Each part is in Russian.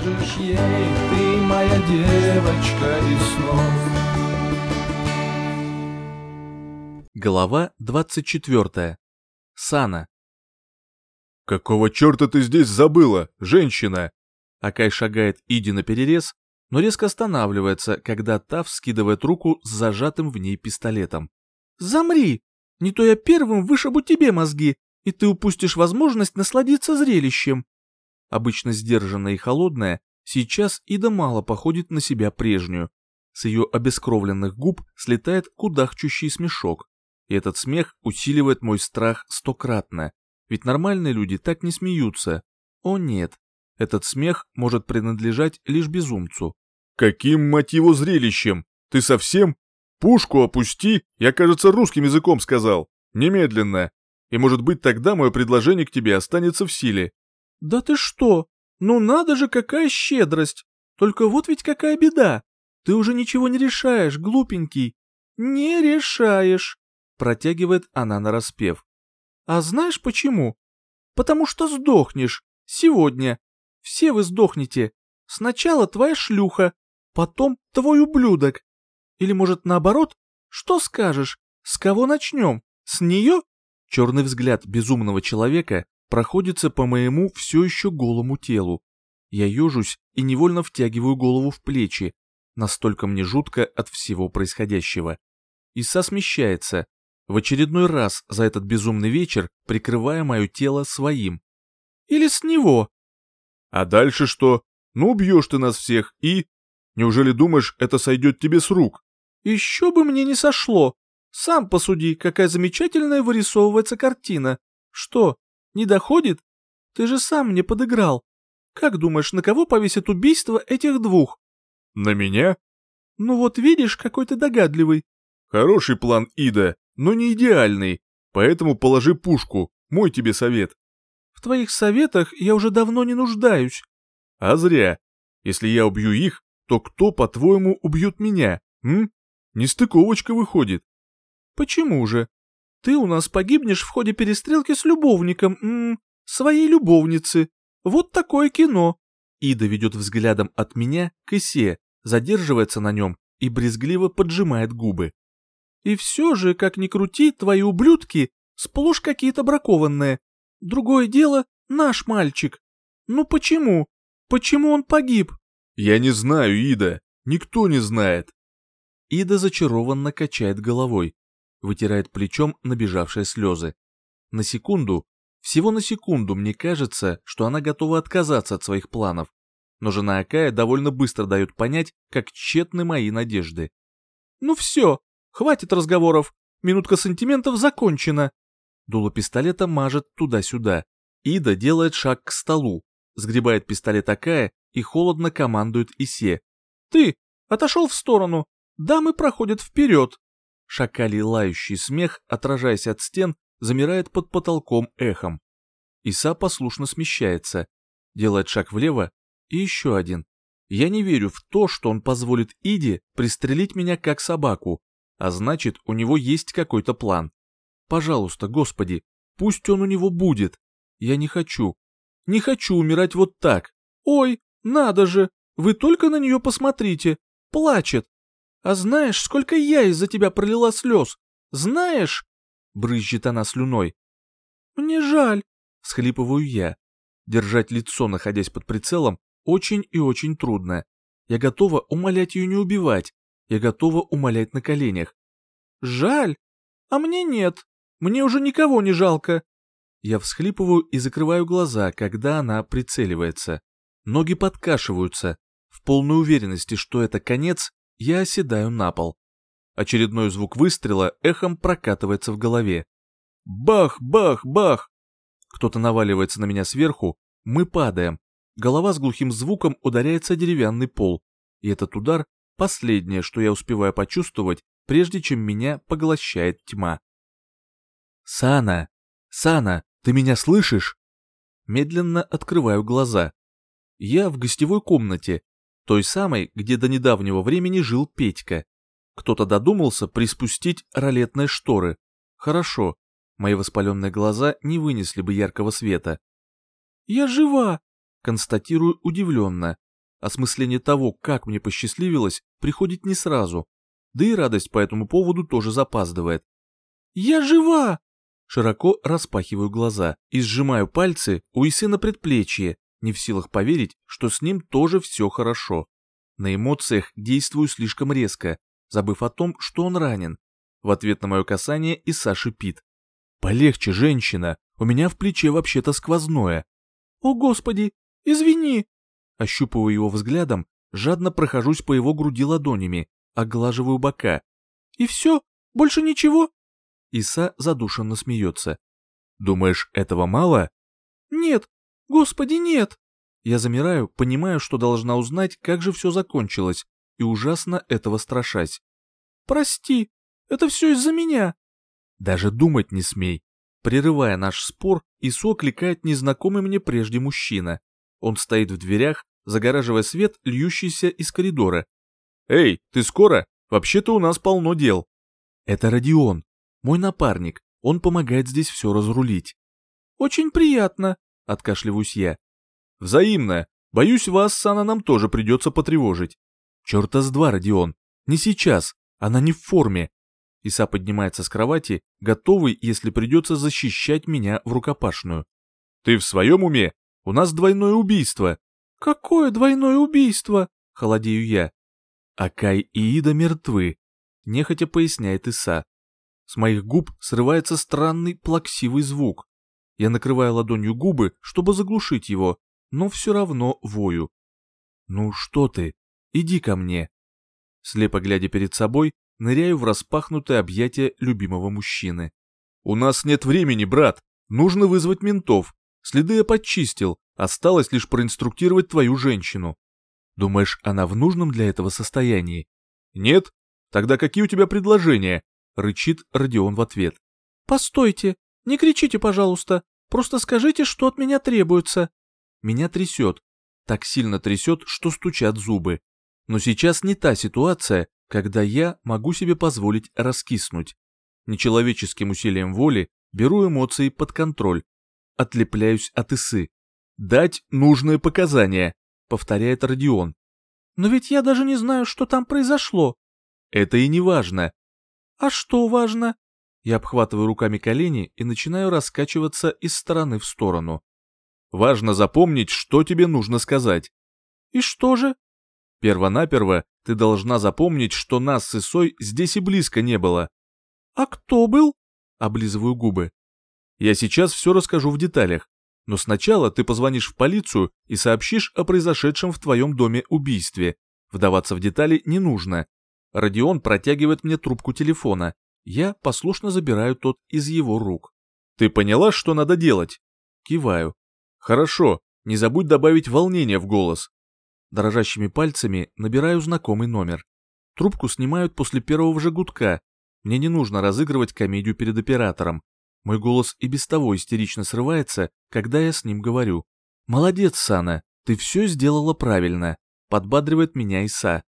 скажешь ей, ты моя девочка из снов. Глава 24. Сана. «Какого черта ты здесь забыла, женщина?» Акай шагает Иди на перерез, но резко останавливается, когда та вскидывает руку с зажатым в ней пистолетом. «Замри! Не то я первым вышибу тебе мозги, и ты упустишь возможность насладиться зрелищем!» Обычно сдержанная и холодная, сейчас Ида мало походит на себя прежнюю. С ее обескровленных губ слетает кудахчущий смешок, и этот смех усиливает мой страх стократно, ведь нормальные люди так не смеются. О нет, этот смех может принадлежать лишь безумцу. «Каким мотиву зрелищем? Ты совсем? Пушку опусти, я, кажется, русским языком сказал. Немедленно. И может быть тогда мое предложение к тебе останется в силе». «Да ты что? Ну надо же, какая щедрость! Только вот ведь какая беда! Ты уже ничего не решаешь, глупенький. Не решаешь!» Протягивает она нараспев. «А знаешь почему? Потому что сдохнешь. Сегодня. Все вы сдохнете. Сначала твоя шлюха, потом твой ублюдок. Или, может, наоборот? Что скажешь? С кого начнем? С нее?» Черный взгляд безумного человека проходится по моему все еще голому телу. Я ежусь и невольно втягиваю голову в плечи, настолько мне жутко от всего происходящего. Иса смещается, в очередной раз за этот безумный вечер прикрывая мое тело своим. Или с него. А дальше что? Ну убьешь ты нас всех и... Неужели думаешь, это сойдет тебе с рук? Еще бы мне не сошло. Сам посуди, какая замечательная вырисовывается картина. Что, не доходит? Ты же сам мне подыграл. Как думаешь, на кого повесят убийство этих двух? На меня? Ну вот видишь, какой ты догадливый. Хороший план, Ида, но не идеальный, поэтому положи пушку, мой тебе совет. В твоих советах я уже давно не нуждаюсь. А зря. Если я убью их, то кто, по-твоему, убьет меня, м? Нестыковочка выходит. Почему же? Ты у нас погибнешь в ходе перестрелки с любовником, м, своей любовницы. Вот такое кино. Ида ведет взглядом от меня к Исе, задерживается на нем и брезгливо поджимает губы. И все же, как ни крути, твои ублюдки сплошь какие-то бракованные. Другое дело — наш мальчик. Ну почему? Почему он погиб? Я не знаю, Ида. Никто не знает. Ида зачарованно качает головой вытирает плечом набежавшие слезы. На секунду, всего на секунду мне кажется, что она готова отказаться от своих планов, но жена Акая довольно быстро дает понять, как тщетны мои надежды. «Ну все, хватит разговоров, минутка сантиментов закончена». Дуло пистолета мажет туда-сюда. Ида делает шаг к столу, сгребает пистолет Акая и холодно командует Исе. «Ты, отошел в сторону, дамы проходят вперед». Шакалий лающий смех, отражаясь от стен, замирает под потолком эхом. Иса послушно смещается, делает шаг влево и еще один. Я не верю в то, что он позволит Иде пристрелить меня как собаку, а значит, у него есть какой-то план. Пожалуйста, Господи, пусть он у него будет. Я не хочу. Не хочу умирать вот так. Ой, надо же, вы только на нее посмотрите. Плачет. А знаешь, сколько я из-за тебя пролила слез? Знаешь?» Брызжет она слюной. «Мне жаль», — схлипываю я. Держать лицо, находясь под прицелом, очень и очень трудно. Я готова умолять ее не убивать. Я готова умолять на коленях. «Жаль? А мне нет. Мне уже никого не жалко». Я всхлипываю и закрываю глаза, когда она прицеливается. Ноги подкашиваются. В полной уверенности, что это конец, я оседаю на пол. Очередной звук выстрела эхом прокатывается в голове. Бах, бах, бах! Кто-то наваливается на меня сверху, мы падаем. Голова с глухим звуком ударяется о деревянный пол, и этот удар — последнее, что я успеваю почувствовать, прежде чем меня поглощает тьма. «Сана! Сана, ты меня слышишь?» Медленно открываю глаза. Я в гостевой комнате, той самой, где до недавнего времени жил Петька. Кто-то додумался приспустить ролетные шторы. Хорошо, мои воспаленные глаза не вынесли бы яркого света. «Я жива!» — констатирую удивленно, Осмысление того, как мне посчастливилось, приходит не сразу. Да и радость по этому поводу тоже запаздывает. «Я жива!» Широко распахиваю глаза и сжимаю пальцы у Исы на предплечье, не в силах поверить, что с ним тоже все хорошо. На эмоциях действую слишком резко, забыв о том, что он ранен. В ответ на мое касание Иса шипит. «Полегче, женщина, у меня в плече вообще-то сквозное». «О, Господи, извини!» Ощупываю его взглядом, жадно прохожусь по его груди ладонями, оглаживаю бока. «И все? Больше ничего?» Иса задушенно смеется. «Думаешь, этого мало?» «Нет, господи, нет!» Я замираю, понимаю, что должна узнать, как же все закончилось, и ужасно этого страшась. «Прости, это все из-за меня!» Даже думать не смей. Прерывая наш спор, Исо кликает незнакомый мне прежде мужчина. Он стоит в дверях, загораживая свет, льющийся из коридора. «Эй, ты скоро? Вообще-то у нас полно дел». «Это Родион, мой напарник, он помогает здесь все разрулить». «Очень приятно», — откашливаюсь я. «Взаимно. Боюсь, вас с нам тоже придется потревожить». «Черта с два, Родион. Не сейчас. Она не в форме». Иса поднимается с кровати, готовый, если придется защищать меня в рукопашную. «Ты в своем уме? У нас двойное убийство». «Какое двойное убийство?» — холодею я. «Акай и Ида мертвы», — нехотя поясняет Иса. С моих губ срывается странный плаксивый звук. Я накрываю ладонью губы, чтобы заглушить его, но все равно вою. «Ну что ты? Иди ко мне!» Слепо глядя перед собой, ныряю в распахнутое объятие любимого мужчины. «У нас нет времени, брат. Нужно вызвать ментов. Следы я подчистил, осталось лишь проинструктировать твою женщину. Думаешь, она в нужном для этого состоянии? Нет? Тогда какие у тебя предложения? Рычит Родион в ответ. Постойте, не кричите, пожалуйста. Просто скажите, что от меня требуется. Меня трясет. Так сильно трясет, что стучат зубы. Но сейчас не та ситуация, когда я могу себе позволить раскиснуть. Нечеловеческим усилием воли беру эмоции под контроль. Отлепляюсь от Исы. Дать нужные показания, повторяет Родион. Но ведь я даже не знаю, что там произошло. Это и не важно. А что важно? Я обхватываю руками колени и начинаю раскачиваться из стороны в сторону. Важно запомнить, что тебе нужно сказать. И что же? Первонаперво ты должна запомнить, что нас с Исой здесь и близко не было. А кто был? Облизываю губы. Я сейчас все расскажу в деталях, но сначала ты позвонишь в полицию и сообщишь о произошедшем в твоем доме убийстве. Вдаваться в детали не нужно. Родион протягивает мне трубку телефона. Я послушно забираю тот из его рук. Ты поняла, что надо делать? Киваю. Хорошо, не забудь добавить волнение в голос. Дрожащими пальцами набираю знакомый номер. Трубку снимают после первого же гудка. Мне не нужно разыгрывать комедию перед оператором. Мой голос и без того истерично срывается, когда я с ним говорю. «Молодец, Сана, ты все сделала правильно», — подбадривает меня Иса.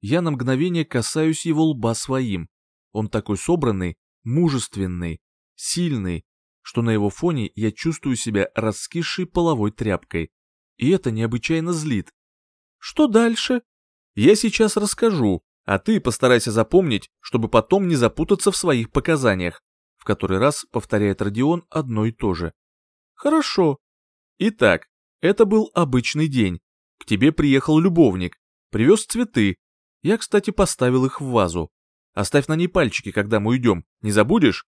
Я на мгновение касаюсь его лба своим. Он такой собранный, мужественный, сильный, что на его фоне я чувствую себя раскисшей половой тряпкой. И это необычайно злит. Что дальше? Я сейчас расскажу, а ты постарайся запомнить, чтобы потом не запутаться в своих показаниях. В который раз повторяет Родион одно и то же. Хорошо. Итак, это был обычный день. К тебе приехал любовник, привез цветы. Я, кстати, поставил их в вазу. Оставь на ней пальчики, когда мы уйдем, не забудешь?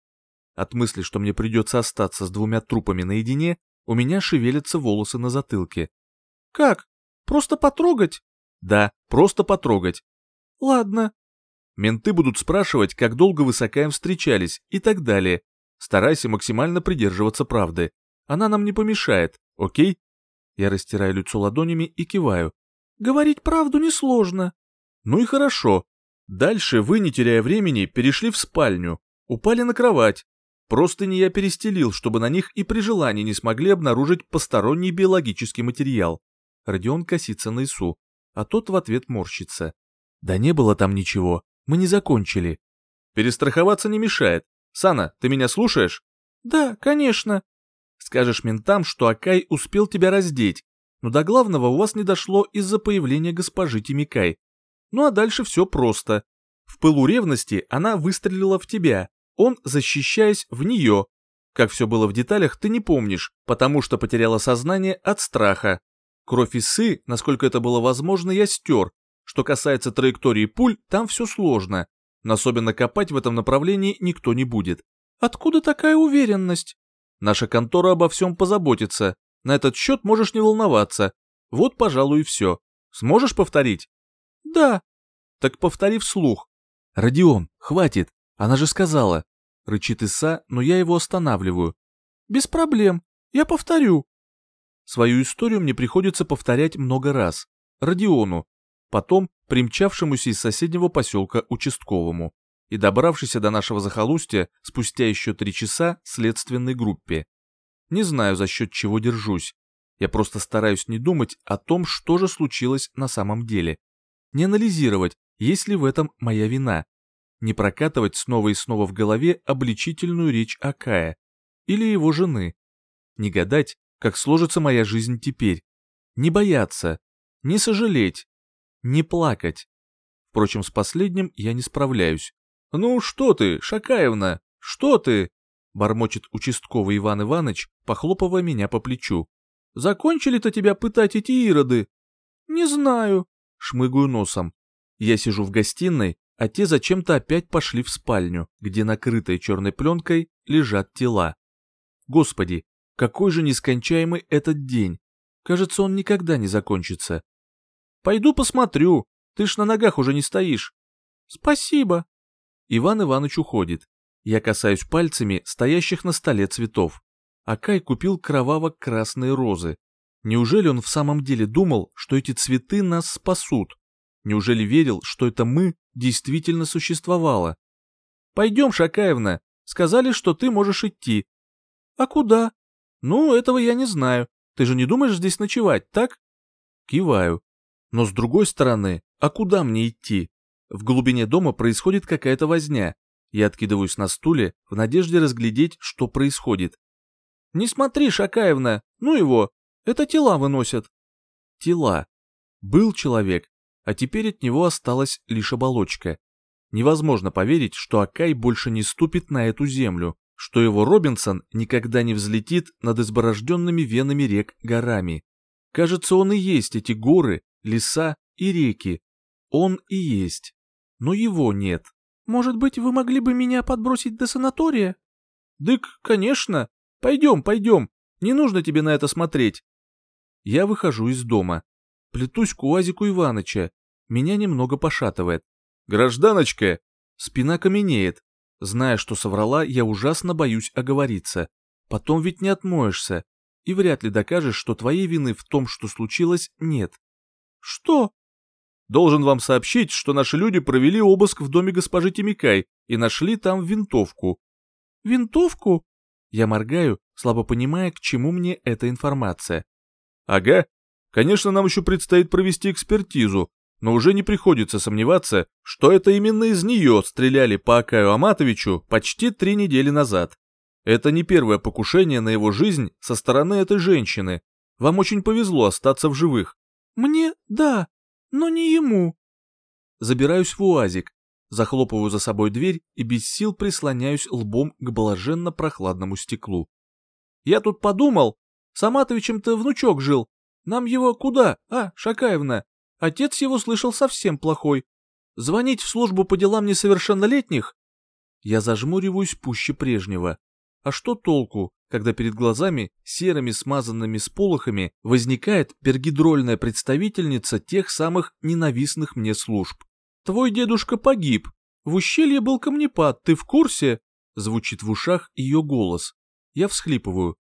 От мысли, что мне придется остаться с двумя трупами наедине, у меня шевелятся волосы на затылке. «Как? Просто потрогать?» «Да, просто потрогать». «Ладно». Менты будут спрашивать, как долго вы с Акаем встречались и так далее. Старайся максимально придерживаться правды. Она нам не помешает, окей? Я растираю лицо ладонями и киваю. Говорить правду несложно. Ну и хорошо. Дальше вы, не теряя времени, перешли в спальню, упали на кровать, Простыни я перестелил, чтобы на них и при желании не смогли обнаружить посторонний биологический материал. Родион косится на Ису, а тот в ответ морщится. Да не было там ничего, мы не закончили. Перестраховаться не мешает. Сана, ты меня слушаешь? Да, конечно. Скажешь ментам, что Акай успел тебя раздеть. но до главного у вас не дошло из-за появления госпожи Тимикай. Ну а дальше все просто. В пылу ревности она выстрелила в тебя, он, защищаясь в нее. Как все было в деталях, ты не помнишь, потому что потеряла сознание от страха. Кровь и сы, насколько это было возможно, я стер. Что касается траектории пуль, там все сложно. Но особенно копать в этом направлении никто не будет. Откуда такая уверенность? Наша контора обо всем позаботится. На этот счет можешь не волноваться. Вот, пожалуй, и все. Сможешь повторить? Да. Так повтори вслух. Родион, хватит. Она же сказала. Рычит Иса, но я его останавливаю. Без проблем. Я повторю. Свою историю мне приходится повторять много раз. Родиону. Потом примчавшемуся из соседнего поселка участковому и добравшейся до нашего захолустья спустя еще три часа следственной группе. Не знаю, за счет чего держусь. Я просто стараюсь не думать о том, что же случилось на самом деле. Не анализировать, есть ли в этом моя вина. Не прокатывать снова и снова в голове обличительную речь Акая или его жены. Не гадать, как сложится моя жизнь теперь. Не бояться, не сожалеть, не плакать. Впрочем, с последним я не справляюсь. «Ну что ты, Шакаевна, что ты?» бормочет участковый Иван Иванович, похлопывая меня по плечу. «Закончили-то тебя пытать эти ироды?» «Не знаю», — шмыгаю носом. Я сижу в гостиной, а те зачем-то опять пошли в спальню, где накрытой черной пленкой лежат тела. Господи, какой же нескончаемый этот день. Кажется, он никогда не закончится. Пойду посмотрю, ты ж на ногах уже не стоишь. Спасибо. Иван Иванович уходит. Я касаюсь пальцами стоящих на столе цветов. Акай купил кроваво-красные розы. Неужели он в самом деле думал, что эти цветы нас спасут? Неужели верил, что это мы действительно существовало? Пойдем, Шакаевна, сказали, что ты можешь идти. А куда? Ну, этого я не знаю. Ты же не думаешь здесь ночевать, так? Киваю. Но с другой стороны, а куда мне идти? В глубине дома происходит какая-то возня. Я откидываюсь на стуле в надежде разглядеть, что происходит. «Не смотри, Шакаевна, ну его, это тела выносят». Тела. Был человек, а теперь от него осталась лишь оболочка. Невозможно поверить, что Акай больше не ступит на эту землю, что его Робинсон никогда не взлетит над изборожденными венами рек горами. Кажется, он и есть эти горы, леса и реки. Он и есть. Но его нет. Может быть, вы могли бы меня подбросить до санатория? Дык, конечно. Пойдем, пойдем. Не нужно тебе на это смотреть. Я выхожу из дома. Плетусь к УАЗику Иваныча. Меня немного пошатывает. Гражданочка! Спина каменеет. Зная, что соврала, я ужасно боюсь оговориться. Потом ведь не отмоешься. И вряд ли докажешь, что твоей вины в том, что случилось, нет. Что? Должен вам сообщить, что наши люди провели обыск в доме госпожи Тимикай и нашли там винтовку. Винтовку? Я моргаю, слабо понимая, к чему мне эта информация. Ага. Конечно, нам еще предстоит провести экспертизу, но уже не приходится сомневаться, что это именно из нее стреляли по Акаю Аматовичу почти три недели назад. Это не первое покушение на его жизнь со стороны этой женщины. Вам очень повезло остаться в живых. Мне — да, но не ему. Забираюсь в уазик, захлопываю за собой дверь и без сил прислоняюсь лбом к блаженно прохладному стеклу. Я тут подумал, с Аматовичем-то внучок жил. Нам его куда, а, Шакаевна? Отец его слышал совсем плохой. Звонить в службу по делам несовершеннолетних? Я зажмуриваюсь пуще прежнего. А что толку, когда перед глазами, серыми смазанными сполохами, возникает пергидрольная представительница тех самых ненавистных мне служб? «Твой дедушка погиб. В ущелье был камнепад, ты в курсе?» Звучит в ушах ее голос. Я всхлипываю.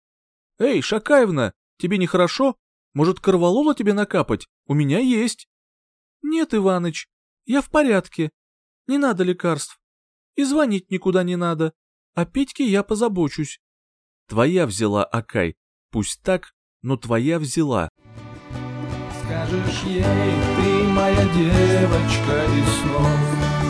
«Эй, Шакаевна, тебе нехорошо? Может, корвалола тебе накапать? У меня есть». «Нет, Иваныч, я в порядке. Не надо лекарств. И звонить никуда не надо. О Петьке я позабочусь. Твоя взяла, Акай. Пусть так, но твоя взяла. Скажешь ей, ты моя девочка из снов.